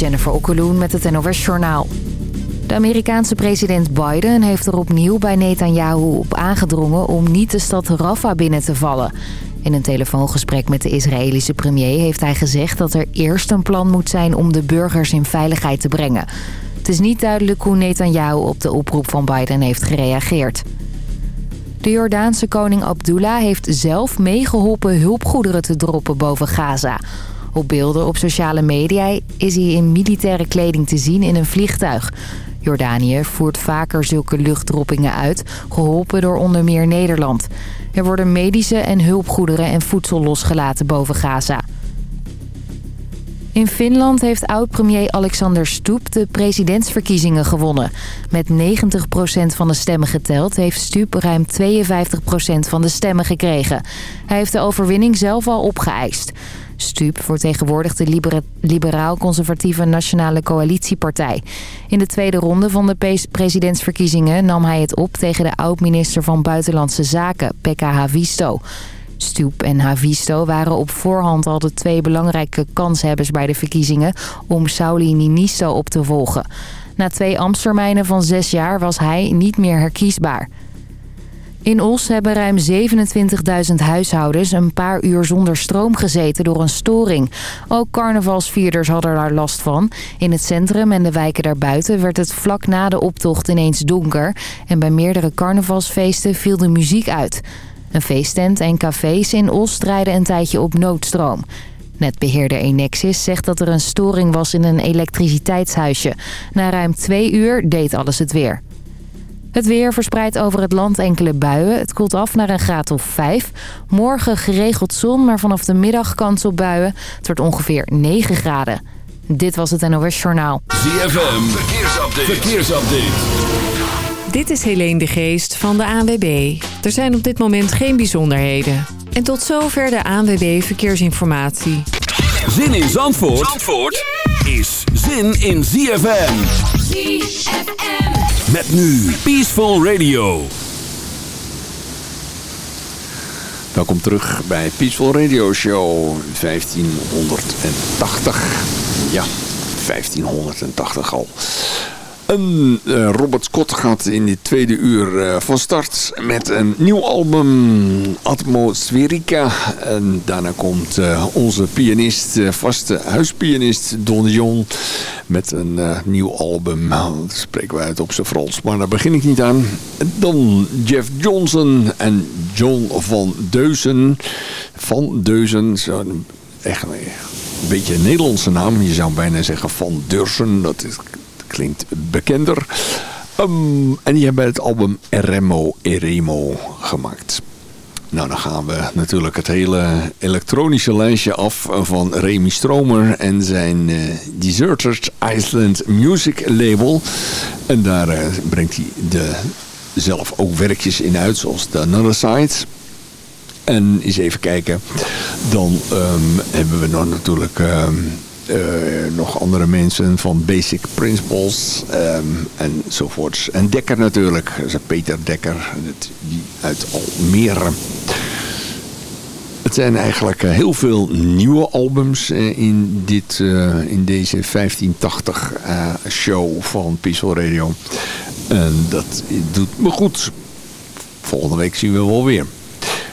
Jennifer Okkeloen met het NOS Journaal. De Amerikaanse president Biden heeft er opnieuw bij Netanyahu op aangedrongen... om niet de stad Rafah binnen te vallen. In een telefoongesprek met de Israëlische premier heeft hij gezegd... dat er eerst een plan moet zijn om de burgers in veiligheid te brengen. Het is niet duidelijk hoe Netanyahu op de oproep van Biden heeft gereageerd. De Jordaanse koning Abdullah heeft zelf meegeholpen hulpgoederen te droppen boven Gaza... Op beelden op sociale media is hij in militaire kleding te zien in een vliegtuig. Jordanië voert vaker zulke luchtdroppingen uit, geholpen door onder meer Nederland. Er worden medische en hulpgoederen en voedsel losgelaten boven Gaza. In Finland heeft oud-premier Alexander Stubb de presidentsverkiezingen gewonnen. Met 90% van de stemmen geteld heeft Stubb ruim 52% van de stemmen gekregen. Hij heeft de overwinning zelf al opgeëist. Stuub vertegenwoordigt de liberaal-conservatieve Nationale Coalitiepartij. In de tweede ronde van de presidentsverkiezingen nam hij het op tegen de oud-minister van Buitenlandse Zaken, Pekka Havisto. Stuub en Havisto waren op voorhand al de twee belangrijke kanshebbers bij de verkiezingen om Sauli Niinisto op te volgen. Na twee ambtstermijnen van zes jaar was hij niet meer herkiesbaar. In Os hebben ruim 27.000 huishoudens een paar uur zonder stroom gezeten door een storing. Ook carnavalsvierders hadden daar last van. In het centrum en de wijken daarbuiten werd het vlak na de optocht ineens donker. En bij meerdere carnavalsfeesten viel de muziek uit. Een feesttent en cafés in Os draaiden een tijdje op noodstroom. Netbeheerder Enexis zegt dat er een storing was in een elektriciteitshuisje. Na ruim twee uur deed alles het weer. Het weer verspreidt over het land enkele buien. Het koelt af naar een graad of 5. Morgen geregeld zon, maar vanaf de middag kans op buien. Het wordt ongeveer 9 graden. Dit was het NOS Journaal. ZFM, verkeersupdate. verkeersupdate. Dit is Helene de Geest van de ANWB. Er zijn op dit moment geen bijzonderheden. En tot zover de ANWB Verkeersinformatie. Zin in Zandvoort, Zandvoort is zin in ZFM. ZFM. Met nu Peaceful Radio. Welkom terug bij Peaceful Radio Show 1580. Ja, 1580 al. En, uh, Robert Scott gaat in dit tweede uur uh, van start met een nieuw album, Atmospherica. En daarna komt uh, onze pianist, vaste huispianist Don met een nieuw album. Nou, dat spreken we uit op zijn Frans, maar daar begin ik niet aan. Dan Jeff Johnson en John van Deuzen. Van Deuzen, zo echt een beetje een Nederlandse naam. Je zou bijna zeggen Van Dursen, dat is klinkt bekender. Um, en die hebben het album Eremo Eremo gemaakt. Nou, dan gaan we natuurlijk het hele elektronische lijstje af van Remy Stromer en zijn uh, Deserted Island Music label. En daar uh, brengt hij de, zelf ook werkjes in uit, zoals The Another Side. En eens even kijken, dan um, hebben we nog natuurlijk... Uh, nog andere mensen van Basic Principles um, enzovoorts. En Dekker natuurlijk, Peter Dekker, die uit Almere. Het zijn eigenlijk eh, heel veel nieuwe albums eh, in, dit, in deze 1580 uh, show van Peaceful Radio. En dat doet me goed. Volgende week zien we wel weer.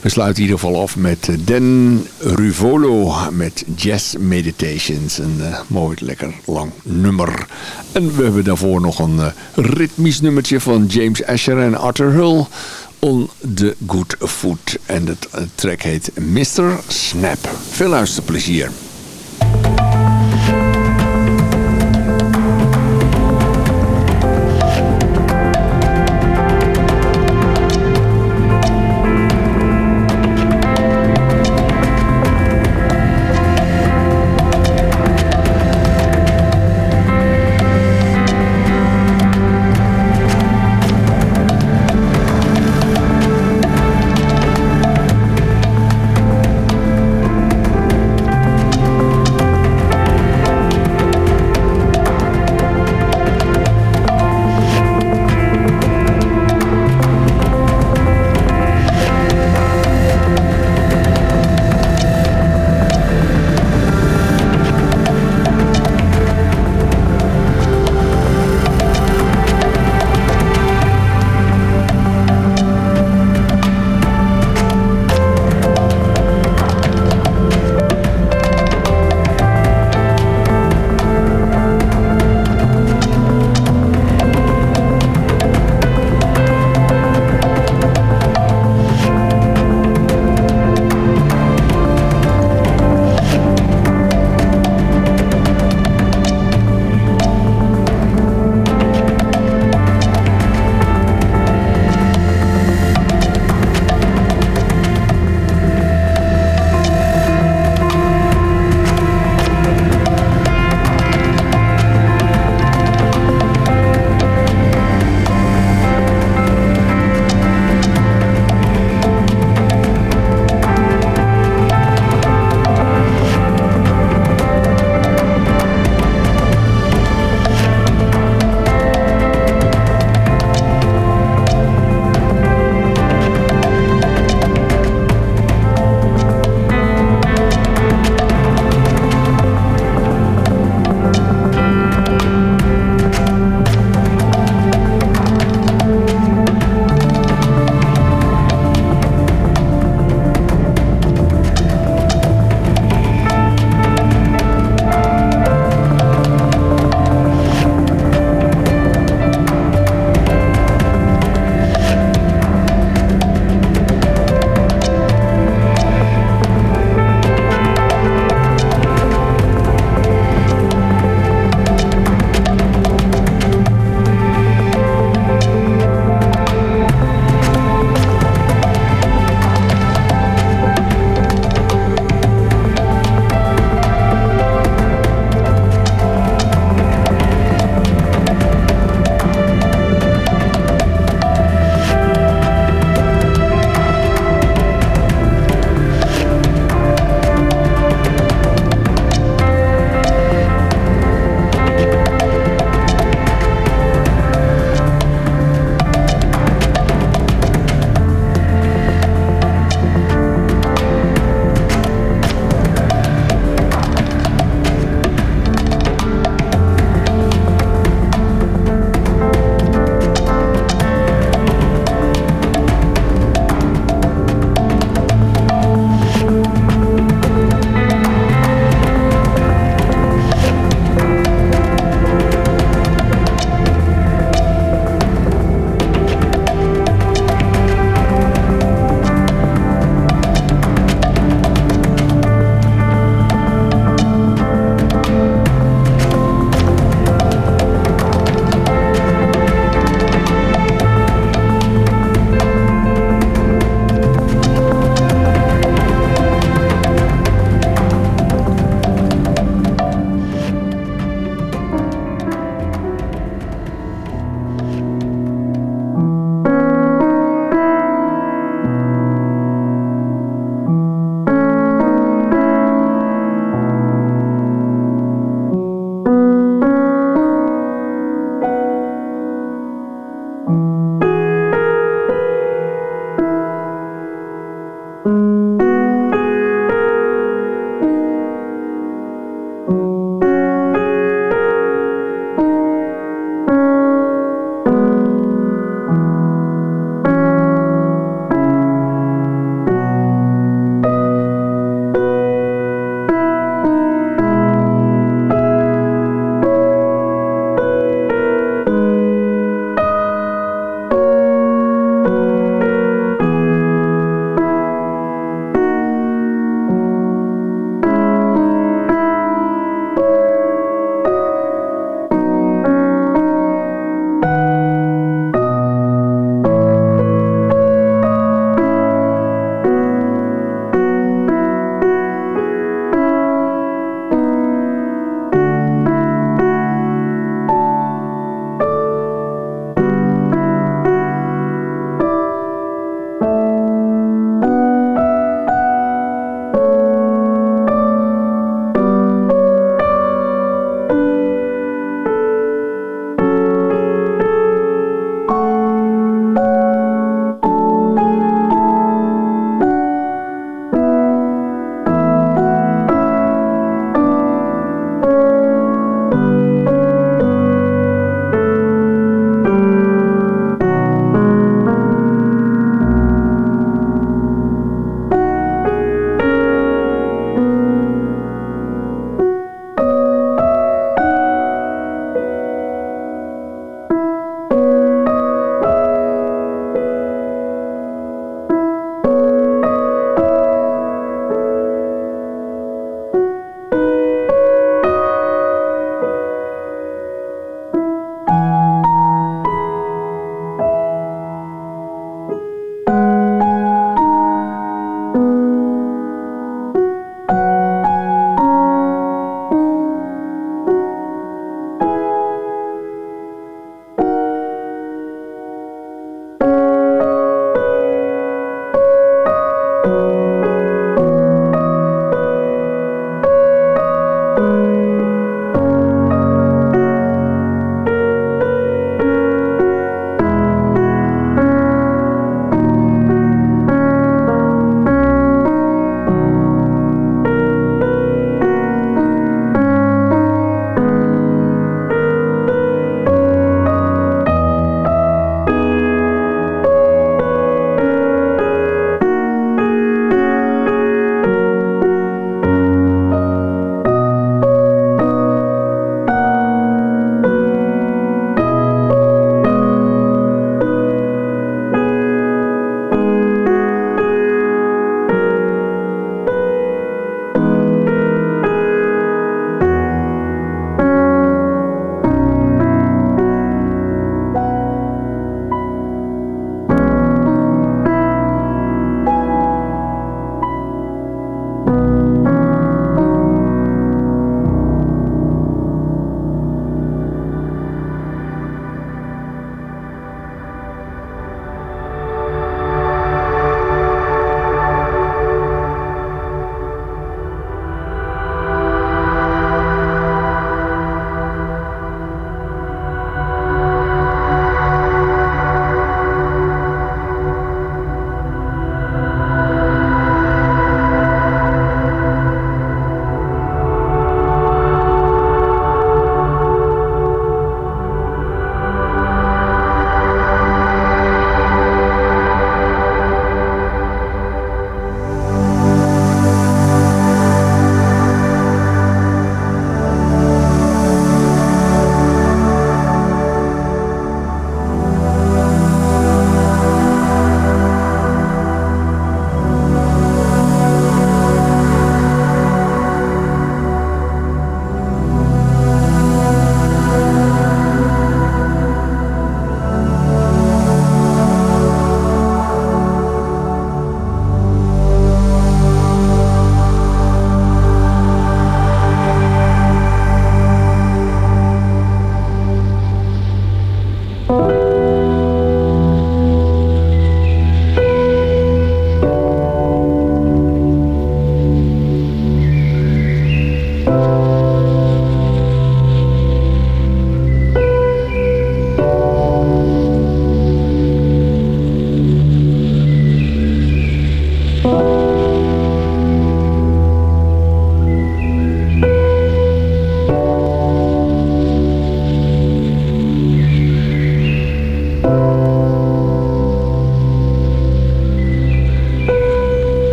We sluiten in ieder geval af met eh, Den Ruvolo met Jazz Meditations. Een uh, mooi, lekker lang nummer. En we hebben daarvoor nog een uh, ritmisch nummertje van James Asher en Arthur Hull. On the Good Foot. En de track heet Mr. Snap. Veel luisterplezier.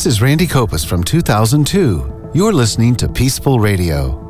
This is Randy Copus from 2002. You're listening to Peaceful Radio.